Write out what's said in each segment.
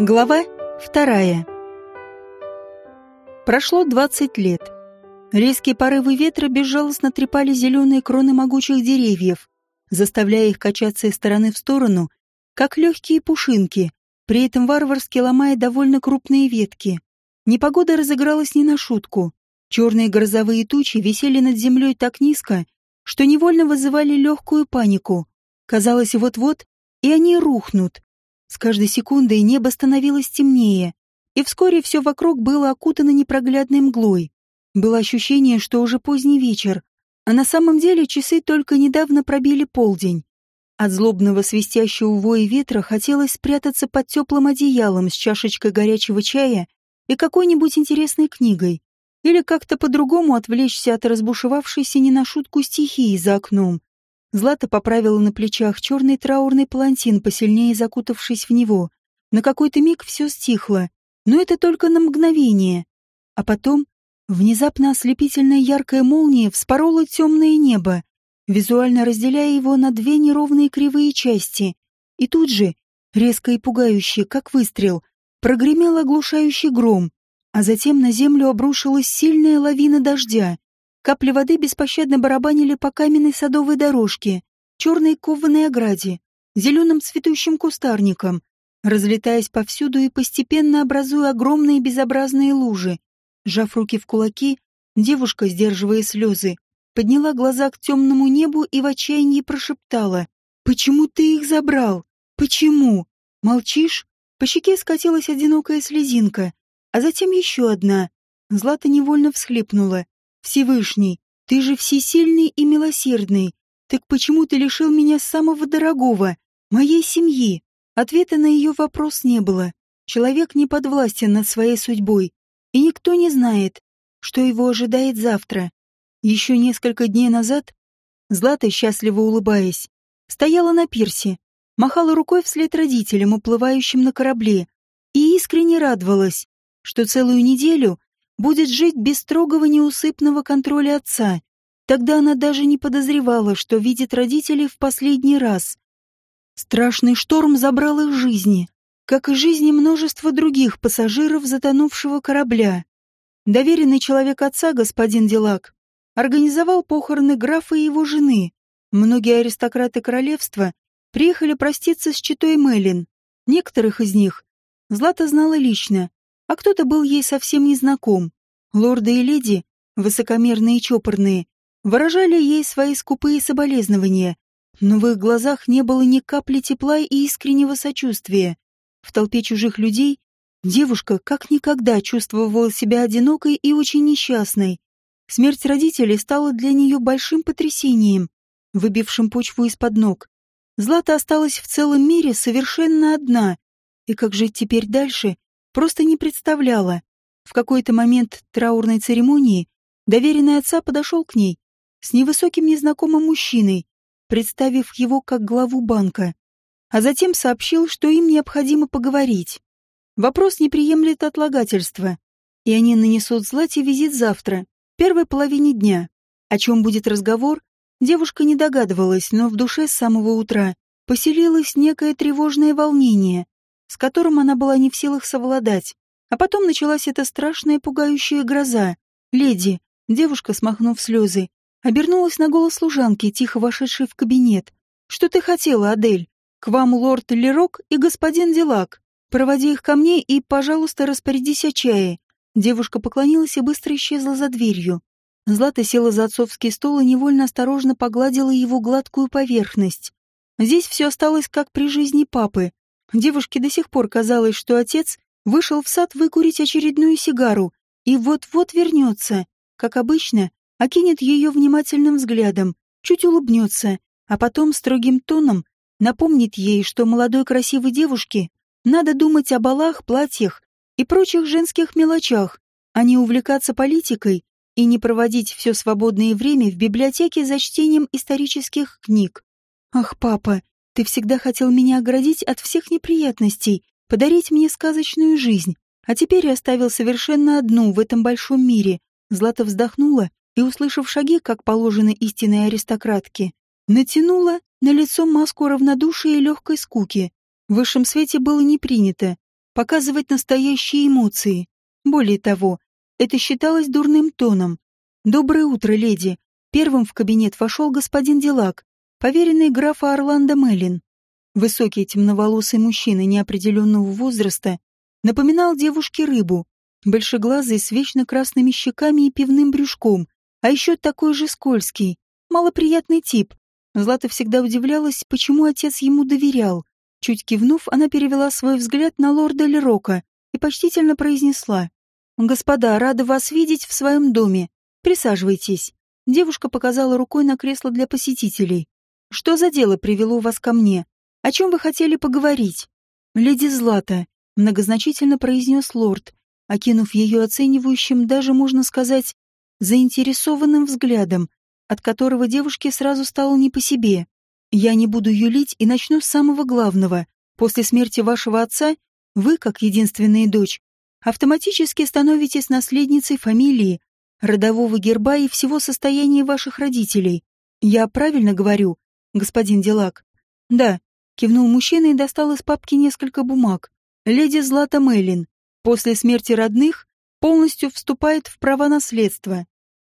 Глава вторая. Прошло 20 лет. Резкие порывы ветра безжалостно трепали зеленые кроны могучих деревьев, заставляя их качаться из стороны в сторону, как легкие пушинки, при этом варварски ломая довольно крупные ветки. Непогода разыгралась не на шутку. Черные грозовые тучи висели над землей так низко, что невольно вызывали легкую панику. Казалось, вот-вот, и они рухнут, с каждой секундой небо становилось темнее, и вскоре все вокруг было окутано непроглядной мглой. Было ощущение, что уже поздний вечер, а на самом деле часы только недавно пробили полдень. От злобного свистящего воя ветра хотелось спрятаться под теплым одеялом с чашечкой горячего чая и какой-нибудь интересной книгой, или как-то по-другому отвлечься от разбушевавшейся не на шутку стихии за окном. Злата поправила на плечах черный траурный палантин, посильнее закутавшись в него. На какой-то миг все стихло, но это только на мгновение. А потом внезапно ослепительная яркая молния вспорола темное небо, визуально разделяя его на две неровные кривые части. И тут же, резко и пугающе, как выстрел, прогремел оглушающий гром, а затем на землю обрушилась сильная лавина дождя. Капли воды беспощадно барабанили по каменной садовой дорожке, черной кованой ограде, зеленым цветущим кустарникам, разлетаясь повсюду и постепенно образуя огромные безобразные лужи. Сжав руки в кулаки, девушка, сдерживая слезы, подняла глаза к темному небу и в отчаянии прошептала. «Почему ты их забрал? Почему? Молчишь?» По щеке скатилась одинокая слезинка, а затем еще одна. Злата невольно всхлипнула. Всевышний, ты же всесильный и милосердный. Так почему ты лишил меня самого дорогого, моей семьи? Ответа на ее вопрос не было. Человек не подвластен над своей судьбой, и никто не знает, что его ожидает завтра. Еще несколько дней назад Злата, счастливо улыбаясь, стояла на пирсе, махала рукой вслед родителям, уплывающим на корабле, и искренне радовалась, что целую неделю будет жить без строгого неусыпного контроля отца. Тогда она даже не подозревала, что видит родителей в последний раз. Страшный шторм забрал их жизни, как и жизни множества других пассажиров затонувшего корабля. Доверенный человек отца, господин Делак, организовал похороны графа и его жены. Многие аристократы королевства приехали проститься с читой Мелин. Некоторых из них Злата знала лично, а кто-то был ей совсем незнаком. Лорды и леди, высокомерные и чопорные, выражали ей свои скупые соболезнования, но в их глазах не было ни капли тепла и искреннего сочувствия. В толпе чужих людей девушка как никогда чувствовала себя одинокой и очень несчастной. Смерть родителей стала для нее большим потрясением, выбившим почву из-под ног. Злата осталась в целом мире совершенно одна, и как жить теперь дальше, просто не представляла. В какой-то момент траурной церемонии доверенный отца подошел к ней с невысоким незнакомым мужчиной, представив его как главу банка, а затем сообщил, что им необходимо поговорить. Вопрос не приемлет отлагательства, и они нанесут Злате визит завтра, первой половине дня. О чем будет разговор, девушка не догадывалась, но в душе с самого утра поселилось некое тревожное волнение, с которым она была не в силах совладать. А потом началась эта страшная пугающая гроза. Леди, девушка, смахнув слезы, обернулась на голос служанки, тихо вошедшей в кабинет. «Что ты хотела, Адель? К вам лорд Лерок и господин Делак. Проводи их ко мне и, пожалуйста, распорядись о чае». Девушка поклонилась и быстро исчезла за дверью. Злата села за отцовский стол и невольно осторожно погладила его гладкую поверхность. Здесь все осталось как при жизни папы. Девушке до сих пор казалось, что отец вышел в сад выкурить очередную сигару и вот-вот вернется. Как обычно, окинет ее внимательным взглядом, чуть улыбнется, а потом строгим тоном напомнит ей, что молодой красивой девушке надо думать о балах, платьях и прочих женских мелочах, а не увлекаться политикой и не проводить все свободное время в библиотеке за чтением исторических книг. «Ах, папа, ты всегда хотел меня оградить от всех неприятностей, подарить мне сказочную жизнь, а теперь оставил совершенно одну в этом большом мире. Злата вздохнула и, услышав шаги, как положено истинной аристократке, натянула на лицо маску равнодушия и легкой скуки. В высшем свете было не принято показывать настоящие эмоции. Более того, это считалось дурным тоном. «Доброе утро, леди!» Первым в кабинет вошел господин Дилак, поверенный графа Орландо Меллин. Высокий темноволосый мужчина неопределенного возраста напоминал девушке рыбу, большеглазый с вечно красными щеками и пивным брюшком, а еще такой же скользкий, малоприятный тип. Злата всегда удивлялась, почему отец ему доверял. Чуть кивнув, она перевела свой взгляд на лорда Лерока и почтительно произнесла. «Господа, рада вас видеть в своем доме. Присаживайтесь». Девушка показала рукой на кресло для посетителей. «Что за дело привело вас ко мне? О чем вы хотели поговорить?» «Леди Злата», — многозначительно произнес лорд, окинув ее оценивающим, даже, можно сказать, заинтересованным взглядом, от которого девушке сразу стало не по себе. «Я не буду юлить и начну с самого главного. После смерти вашего отца вы, как единственная дочь, автоматически становитесь наследницей фамилии, родового герба и всего состояния ваших родителей. Я правильно говорю, господин Делак? Да, кивнул мужчина и достал из папки несколько бумаг. Леди Злата Мейлин после смерти родных полностью вступает в права наследства.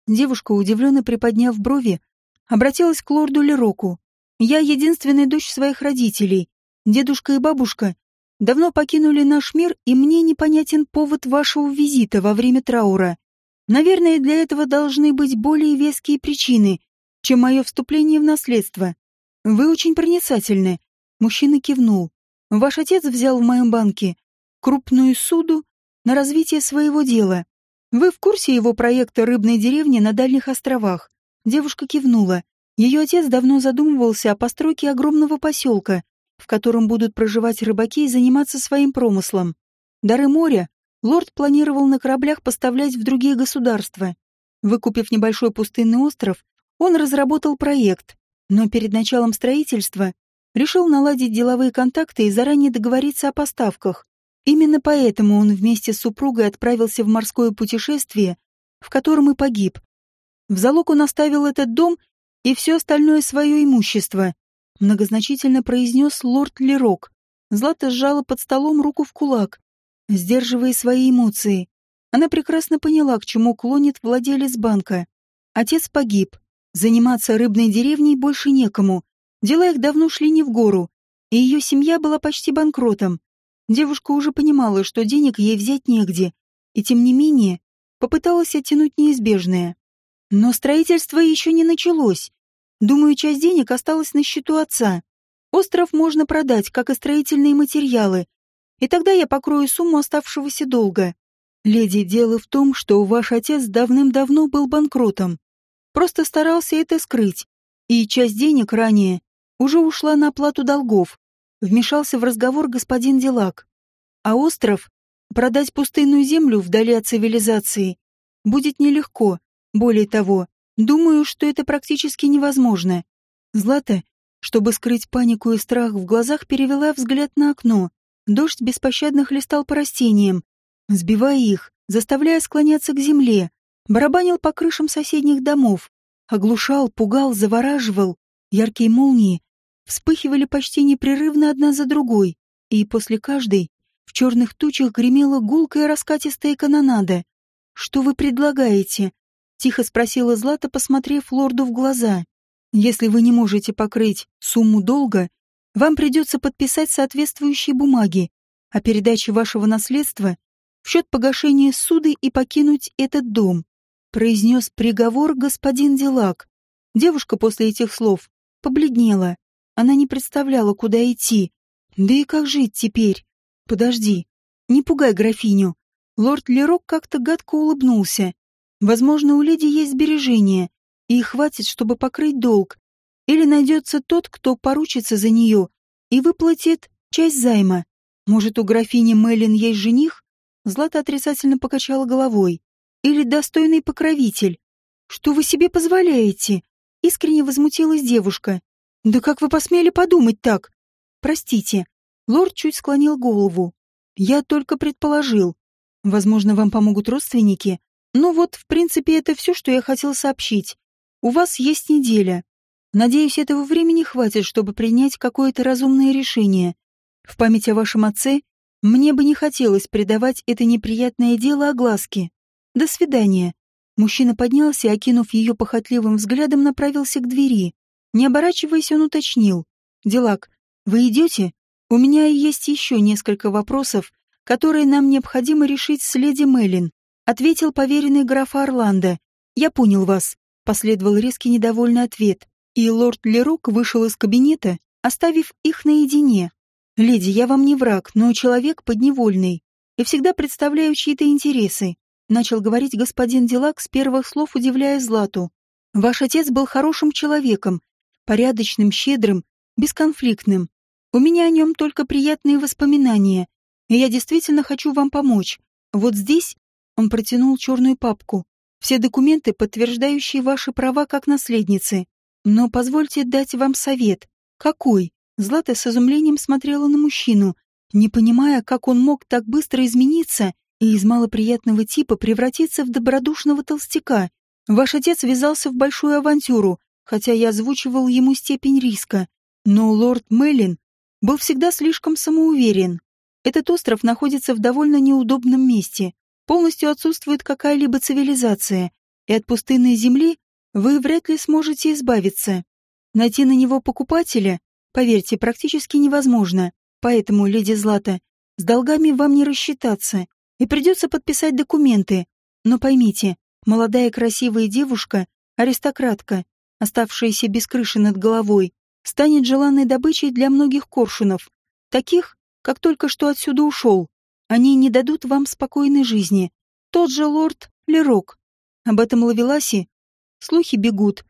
Девушка, удивленно приподняв брови, обратилась к лорду Лероку. «Я единственная дочь своих родителей. Дедушка и бабушка давно покинули наш мир, и мне непонятен повод вашего визита во время траура. Наверное, для этого должны быть более веские причины, чем мое вступление в наследство. Вы очень проницательны. Мужчина кивнул. Ваш отец взял в моем банке крупную суду на развитие своего дела. Вы в курсе его проекта рыбной деревни на дальних островах? Девушка кивнула. Ее отец давно задумывался о постройке огромного поселка, в котором будут проживать рыбаки и заниматься своим промыслом. Дары моря лорд планировал на кораблях поставлять в другие государства. Выкупив небольшой пустынный остров, он разработал проект, но перед началом строительства решил наладить деловые контакты и заранее договориться о поставках. Именно поэтому он вместе с супругой отправился в морское путешествие, в котором и погиб. В залог он оставил этот дом и все остальное свое имущество, многозначительно произнес лорд Лерок. Злата сжала под столом руку в кулак, сдерживая свои эмоции. Она прекрасно поняла, к чему клонит владелец банка. Отец погиб. Заниматься рыбной деревней больше некому. Дела их давно шли не в гору, и ее семья была почти банкротом. Девушка уже понимала, что денег ей взять негде, и тем не менее попыталась оттянуть неизбежное. Но строительство еще не началось. Думаю, часть денег осталась на счету отца. Остров можно продать, как и строительные материалы, и тогда я покрою сумму оставшегося долга. Леди, дело в том, что ваш отец давным-давно был банкротом. Просто старался это скрыть, и часть денег ранее уже ушла на оплату долгов. Вмешался в разговор господин Делак. А остров, продать пустынную землю вдали от цивилизации, будет нелегко. Более того, думаю, что это практически невозможно. Злата, чтобы скрыть панику и страх в глазах, перевела взгляд на окно. Дождь беспощадно хлестал по растениям, сбивая их, заставляя склоняться к земле, барабанил по крышам соседних домов, оглушал, пугал, завораживал. Яркие молнии вспыхивали почти непрерывно одна за другой, и после каждой в черных тучах гремела гулкая раскатистая канонада. «Что вы предлагаете?» — тихо спросила Злата, посмотрев лорду в глаза. «Если вы не можете покрыть сумму долга, вам придется подписать соответствующие бумаги о передаче вашего наследства в счет погашения суды и покинуть этот дом», произнес приговор господин Дилак. Девушка после этих слов побледнела. Она не представляла, куда идти. Да и как жить теперь? Подожди, не пугай графиню. Лорд Лерок как-то гадко улыбнулся. Возможно, у леди есть сбережения, и их хватит, чтобы покрыть долг, или найдется тот, кто поручится за нее и выплатит часть займа. Может, у графини Меллин есть жених? Злата отрицательно покачала головой. Или достойный покровитель? Что вы себе позволяете? Искренне возмутилась девушка. Да как вы посмели подумать так? Простите. Лорд чуть склонил голову. Я только предположил. Возможно, вам помогут родственники. Ну вот, в принципе, это все, что я хотел сообщить. У вас есть неделя. Надеюсь, этого времени хватит, чтобы принять какое-то разумное решение. В память о вашем отце Мне бы не хотелось придавать это неприятное дело огласке. До свидания. Мужчина поднялся и, окинув ее похотливым взглядом, направился к двери. Не оборачиваясь, он уточнил. «Делак, вы идете? У меня есть еще несколько вопросов, которые нам необходимо решить с леди Меллин», ответил поверенный графа Орландо. «Я понял вас», — последовал резкий недовольный ответ, и лорд Лерук вышел из кабинета, оставив их наедине. «Леди, я вам не враг, но человек подневольный и всегда представляю чьи-то интересы», начал говорить господин Делак с первых слов, удивляя Злату. «Ваш отец был хорошим человеком, порядочным, щедрым, бесконфликтным. У меня о нем только приятные воспоминания, и я действительно хочу вам помочь. Вот здесь...» Он протянул черную папку. «Все документы, подтверждающие ваши права как наследницы. Но позвольте дать вам совет. Какой?» Злата с изумлением смотрела на мужчину, не понимая, как он мог так быстро измениться и из малоприятного типа превратиться в добродушного толстяка. Ваш отец ввязался в большую авантюру, хотя я озвучивал ему степень риска. Но лорд Меллин был всегда слишком самоуверен. Этот остров находится в довольно неудобном месте. Полностью отсутствует какая-либо цивилизация, и от пустынной земли вы вряд ли сможете избавиться. Найти на него покупателя Поверьте, практически невозможно. Поэтому, леди Злата, с долгами вам не рассчитаться, и придется подписать документы. Но поймите, молодая красивая девушка, аристократка, оставшаяся без крыши над головой, станет желанной добычей для многих коршунов, таких, как только что отсюда ушел. Они не дадут вам спокойной жизни. Тот же лорд Лерок. Об этом Лавеласе слухи бегут.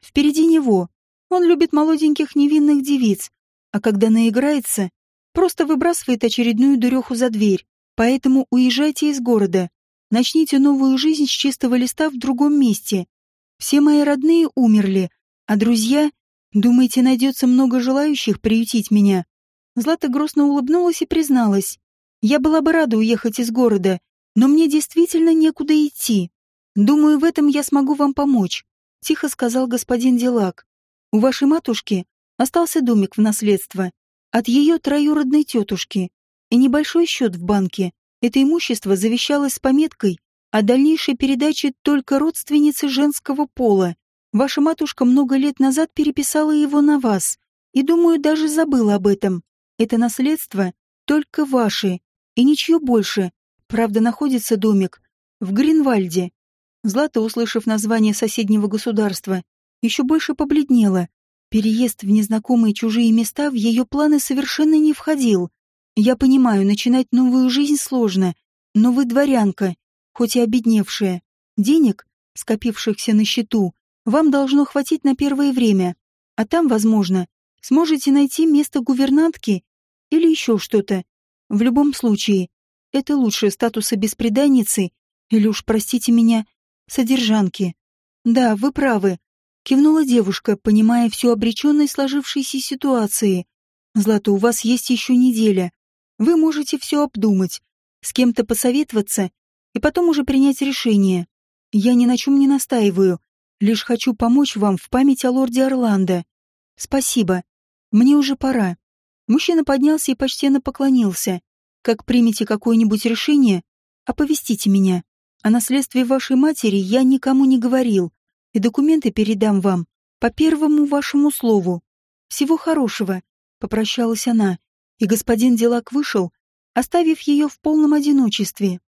Впереди него, он любит молоденьких невинных девиц, а когда наиграется, просто выбрасывает очередную дуреху за дверь. Поэтому уезжайте из города. Начните новую жизнь с чистого листа в другом месте. Все мои родные умерли, а друзья... Думаете, найдется много желающих приютить меня?» Злата грустно улыбнулась и призналась. «Я была бы рада уехать из города, но мне действительно некуда идти. Думаю, в этом я смогу вам помочь», — тихо сказал господин Делак. У вашей матушки остался домик в наследство от ее троюродной тетушки и небольшой счет в банке. Это имущество завещалось с пометкой о дальнейшей передаче только родственницы женского пола. Ваша матушка много лет назад переписала его на вас, и, думаю, даже забыла об этом. Это наследство только ваше, и ничего больше. Правда, находится домик в Гринвальде. Злата, услышав название соседнего государства, еще больше побледнела. Переезд в незнакомые чужие места в ее планы совершенно не входил. Я понимаю, начинать новую жизнь сложно, но вы дворянка, хоть и обедневшая. Денег, скопившихся на счету, вам должно хватить на первое время, а там, возможно, сможете найти место гувернантки или еще что-то. В любом случае, это лучше статуса беспреданницы или уж, простите меня, содержанки. Да, вы правы, Кивнула девушка, понимая всю обреченность сложившейся ситуации. «Злата, у вас есть еще неделя. Вы можете все обдумать, с кем-то посоветоваться и потом уже принять решение. Я ни на чем не настаиваю, лишь хочу помочь вам в память о лорде Орландо. Спасибо. Мне уже пора». Мужчина поднялся и почтенно поклонился. «Как примете какое-нибудь решение, оповестите меня. О наследстве вашей матери я никому не говорил и документы передам вам по первому вашему слову. Всего хорошего, попрощалась она, и господин Делак вышел, оставив ее в полном одиночестве.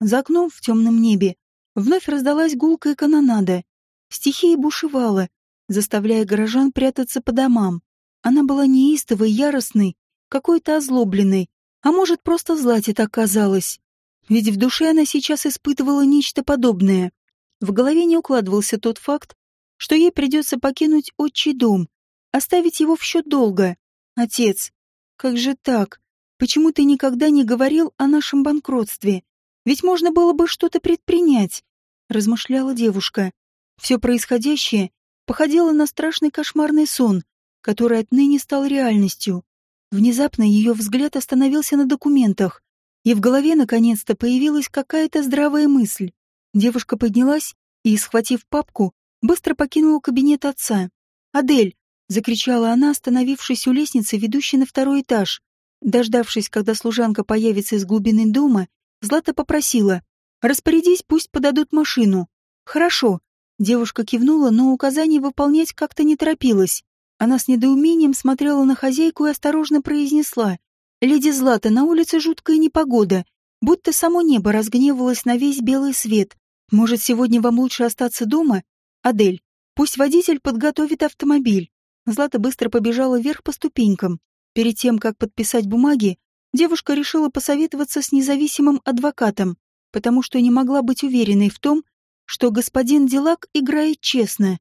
За окном в темном небе вновь раздалась гулкая канонада. Стихия бушевала, заставляя горожан прятаться по домам. Она была неистовой, яростной, какой-то озлобленной, а может, просто злате так казалось. Ведь в душе она сейчас испытывала нечто подобное. В голове не укладывался тот факт, что ей придется покинуть отчий дом, оставить его в счет долга. Отец, как же так? Почему ты никогда не говорил о нашем банкротстве? Ведь можно было бы что-то предпринять, размышляла девушка. Все происходящее походило на страшный кошмарный сон, который отныне стал реальностью. Внезапно ее взгляд остановился на документах, и в голове наконец-то появилась какая-то здравая мысль. Девушка поднялась и, схватив папку, быстро покинула кабинет отца. «Адель!» — закричала она, остановившись у лестницы, ведущей на второй этаж. Дождавшись, когда служанка появится из глубины дома, Злата попросила «Распорядись, пусть подадут машину». «Хорошо». Девушка кивнула, но указаний выполнять как-то не торопилась. Она с недоумением смотрела на хозяйку и осторожно произнесла «Леди Злата, на улице жуткая непогода, будто само небо разгневалось на весь белый свет. Может, сегодня вам лучше остаться дома? Адель, пусть водитель подготовит автомобиль». Злата быстро побежала вверх по ступенькам. Перед тем, как подписать бумаги, девушка решила посоветоваться с независимым адвокатом, потому что не могла быть уверенной в том, что господин Дилак играет честно.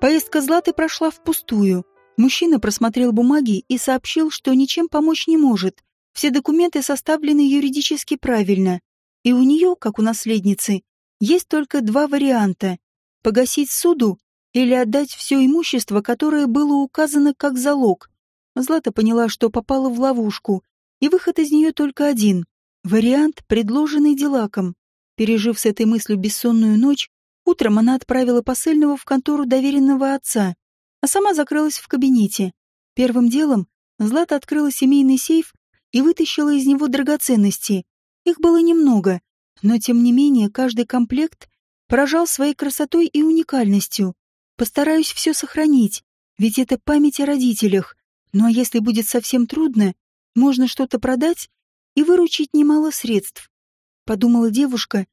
Поездка Златы прошла впустую. Мужчина просмотрел бумаги и сообщил, что ничем помочь не может. Все документы составлены юридически правильно. И у нее, как у наследницы, есть только два варианта – погасить суду или отдать все имущество, которое было указано как залог. Злата поняла, что попала в ловушку, и выход из нее только один — вариант, предложенный Дилаком. Пережив с этой мыслью бессонную ночь, утром она отправила посыльного в контору доверенного отца, а сама закрылась в кабинете. Первым делом Злата открыла семейный сейф и вытащила из него драгоценности. Их было немного, но тем не менее каждый комплект поражал своей красотой и уникальностью. Постараюсь все сохранить, ведь это память о родителях. Ну а если будет совсем трудно, можно что-то продать и выручить немало средств. Подумала девушка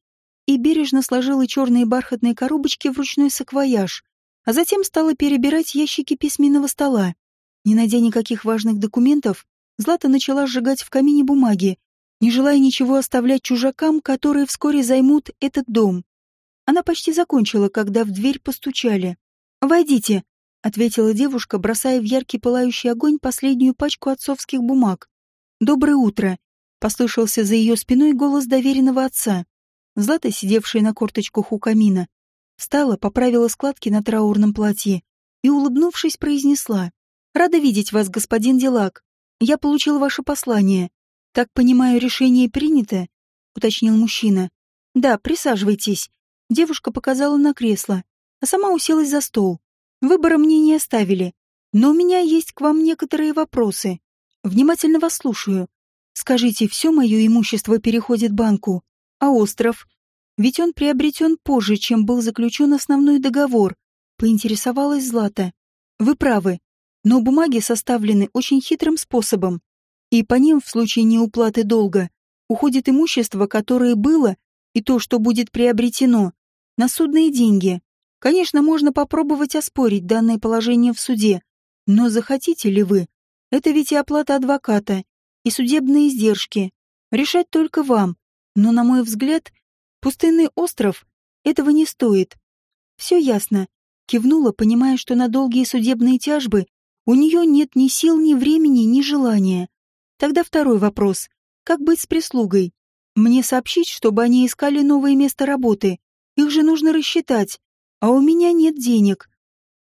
и бережно сложила черные бархатные коробочки в ручной саквояж, а затем стала перебирать ящики письменного стола. Не найдя никаких важных документов, Злата начала сжигать в камине бумаги, не желая ничего оставлять чужакам, которые вскоре займут этот дом. Она почти закончила, когда в дверь постучали. «Войдите», — ответила девушка, бросая в яркий пылающий огонь последнюю пачку отцовских бумаг. «Доброе утро», — послышался за ее спиной голос доверенного отца. Злата, сидевшая на корточках у камина, встала, поправила складки на траурном платье и, улыбнувшись, произнесла. «Рада видеть вас, господин Делак. Я получил ваше послание. Так понимаю, решение принято?» — уточнил мужчина. «Да, присаживайтесь». Девушка показала на кресло, а сама уселась за стол. Выбора мне не оставили, но у меня есть к вам некоторые вопросы. Внимательно вас слушаю. Скажите, все мое имущество переходит банку, а остров? Ведь он приобретен позже, чем был заключен основной договор, поинтересовалась Злата. Вы правы, но бумаги составлены очень хитрым способом, и по ним в случае неуплаты долга уходит имущество, которое было, и то, что будет приобретено, на судные деньги. Конечно, можно попробовать оспорить данное положение в суде, но захотите ли вы? Это ведь и оплата адвоката, и судебные издержки. Решать только вам. Но, на мой взгляд, пустынный остров этого не стоит. Все ясно. Кивнула, понимая, что на долгие судебные тяжбы у нее нет ни сил, ни времени, ни желания. Тогда второй вопрос. Как быть с прислугой? Мне сообщить, чтобы они искали новое место работы. Их же нужно рассчитать. А у меня нет денег.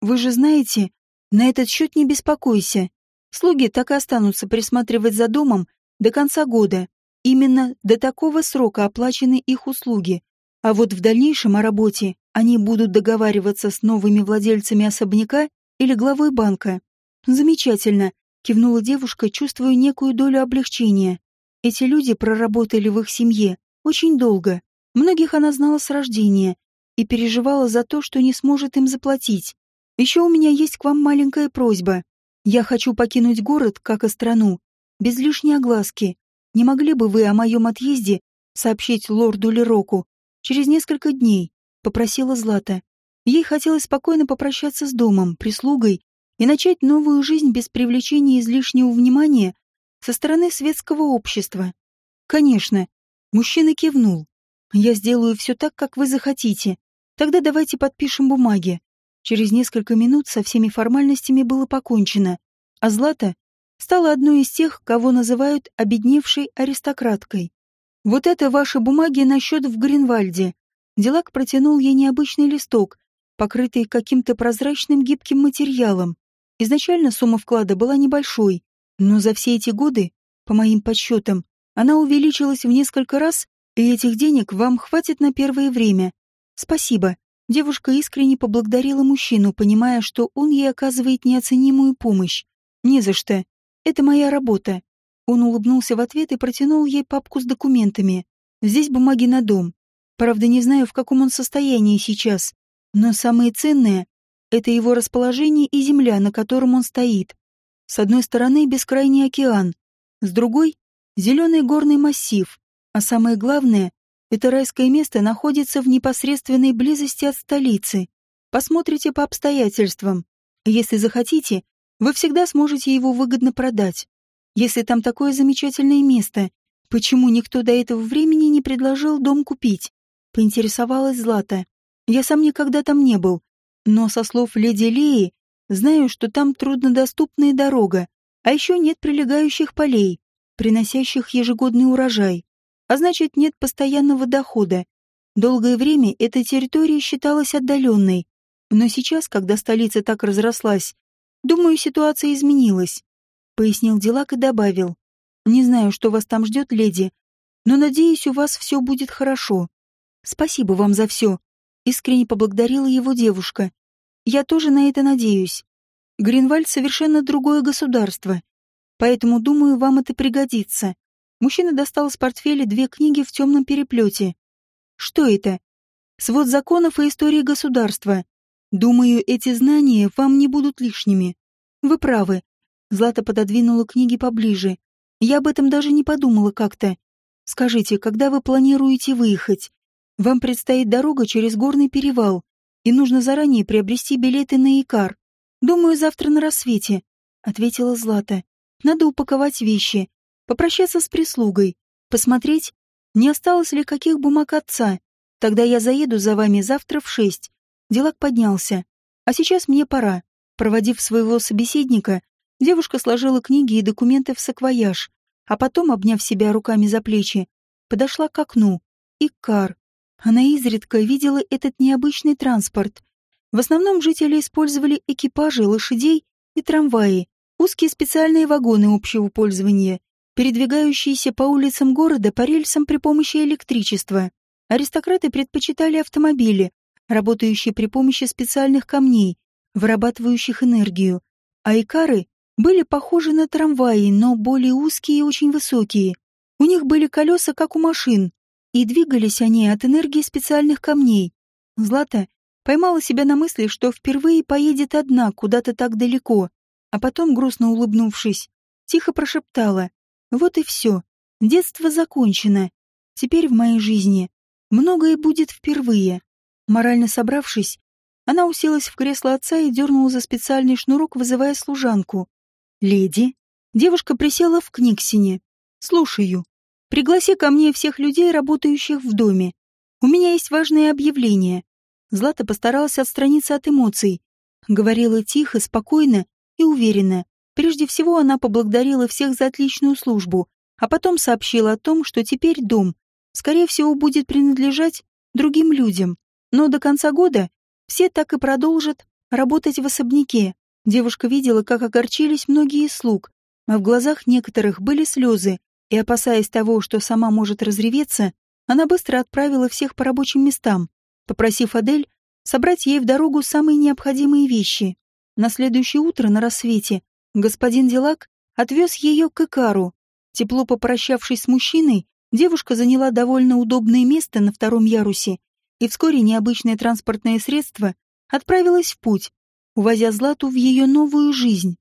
Вы же знаете, на этот счет не беспокойся. Слуги так и останутся присматривать за домом до конца года. Именно до такого срока оплачены их услуги. А вот в дальнейшем о работе они будут договариваться с новыми владельцами особняка или главой банка. Замечательно, кивнула девушка, чувствуя некую долю облегчения. Эти люди проработали в их семье очень долго. Многих она знала с рождения и переживала за то, что не сможет им заплатить. Еще у меня есть к вам маленькая просьба. Я хочу покинуть город, как и страну, без лишней огласки. Не могли бы вы о моем отъезде сообщить лорду Лероку через несколько дней?» — попросила Злата. Ей хотелось спокойно попрощаться с домом, прислугой и начать новую жизнь без привлечения излишнего внимания со стороны светского общества. «Конечно», — мужчина кивнул. «Я сделаю все так, как вы захотите. Тогда давайте подпишем бумаги. Через несколько минут со всеми формальностями было покончено, а Злата стала одной из тех, кого называют обедневшей аристократкой. Вот это ваши бумаги на счет в Гринвальде. Делак протянул ей необычный листок, покрытый каким-то прозрачным гибким материалом. Изначально сумма вклада была небольшой, но за все эти годы, по моим подсчетам, она увеличилась в несколько раз, и этих денег вам хватит на первое время. «Спасибо». Девушка искренне поблагодарила мужчину, понимая, что он ей оказывает неоценимую помощь. «Не за что. Это моя работа». Он улыбнулся в ответ и протянул ей папку с документами. «Здесь бумаги на дом. Правда, не знаю, в каком он состоянии сейчас. Но самое ценное — это его расположение и земля, на котором он стоит. С одной стороны — бескрайний океан, с другой — зеленый горный массив, а самое главное — это райское место находится в непосредственной близости от столицы. Посмотрите по обстоятельствам. Если захотите, вы всегда сможете его выгодно продать. Если там такое замечательное место, почему никто до этого времени не предложил дом купить? Поинтересовалась Злата. Я сам никогда там не был, но со слов леди Леи знаю, что там труднодоступная дорога, а еще нет прилегающих полей, приносящих ежегодный урожай, а значит нет постоянного дохода. Долгое время эта территория считалась отдаленной, но сейчас, когда столица так разрослась, думаю, ситуация изменилась. Пояснил Дилак и добавил. Не знаю, что вас там ждет, леди, но надеюсь, у вас все будет хорошо. Спасибо вам за все. Искренне поблагодарила его девушка. Я тоже на это надеюсь. Гринвальд совершенно другое государство. Поэтому, думаю, вам это пригодится. Мужчина достал из портфеля две книги в темном переплете. Что это? Свод законов и истории государства. Думаю, эти знания вам не будут лишними. Вы правы. Злата пододвинула книги поближе. Я об этом даже не подумала как-то. Скажите, когда вы планируете выехать? Вам предстоит дорога через горный перевал, и нужно заранее приобрести билеты на Икар. Думаю, завтра на рассвете, ответила Злата. Надо упаковать вещи, попрощаться с прислугой, посмотреть, не осталось ли каких бумаг отца. Тогда я заеду за вами завтра в шесть. Делак поднялся. А сейчас мне пора. Проводив своего собеседника, девушка сложила книги и документы в саквояж, а потом, обняв себя руками за плечи, подошла к окну. Икар. Она изредка видела этот необычный транспорт. В основном жители использовали экипажи, лошадей и трамваи, узкие специальные вагоны общего пользования, передвигающиеся по улицам города по рельсам при помощи электричества. Аристократы предпочитали автомобили, работающие при помощи специальных камней, вырабатывающих энергию, а икары были похожи на трамваи, но более узкие и очень высокие. У них были колеса, как у машин, и двигались они от энергии специальных камней. Злата поймала себя на мысли, что впервые поедет одна куда-то так далеко, а потом, грустно улыбнувшись, тихо прошептала «Вот и все, детство закончено. Теперь в моей жизни многое будет впервые». Морально собравшись, она уселась в кресло отца и дернула за специальный шнурок, вызывая служанку. «Леди?» Девушка присела в книгсине. «Слушаю. Пригласи ко мне всех людей, работающих в доме. У меня есть важное объявление». Злата постаралась отстраниться от эмоций. Говорила тихо, спокойно и уверенно. Прежде всего она поблагодарила всех за отличную службу, а потом сообщила о том, что теперь дом, скорее всего, будет принадлежать другим людям. Но до конца года все так и продолжат работать в особняке. Девушка видела, как огорчились многие слуг, а в глазах некоторых были слезы, и, опасаясь того, что сама может разреветься, она быстро отправила всех по рабочим местам, попросив Адель собрать ей в дорогу самые необходимые вещи. На следующее утро на рассвете господин Дилак отвез ее к Икару. Тепло попрощавшись с мужчиной, девушка заняла довольно удобное место на втором ярусе и вскоре необычное транспортное средство отправилось в путь, увозя Злату в ее новую жизнь.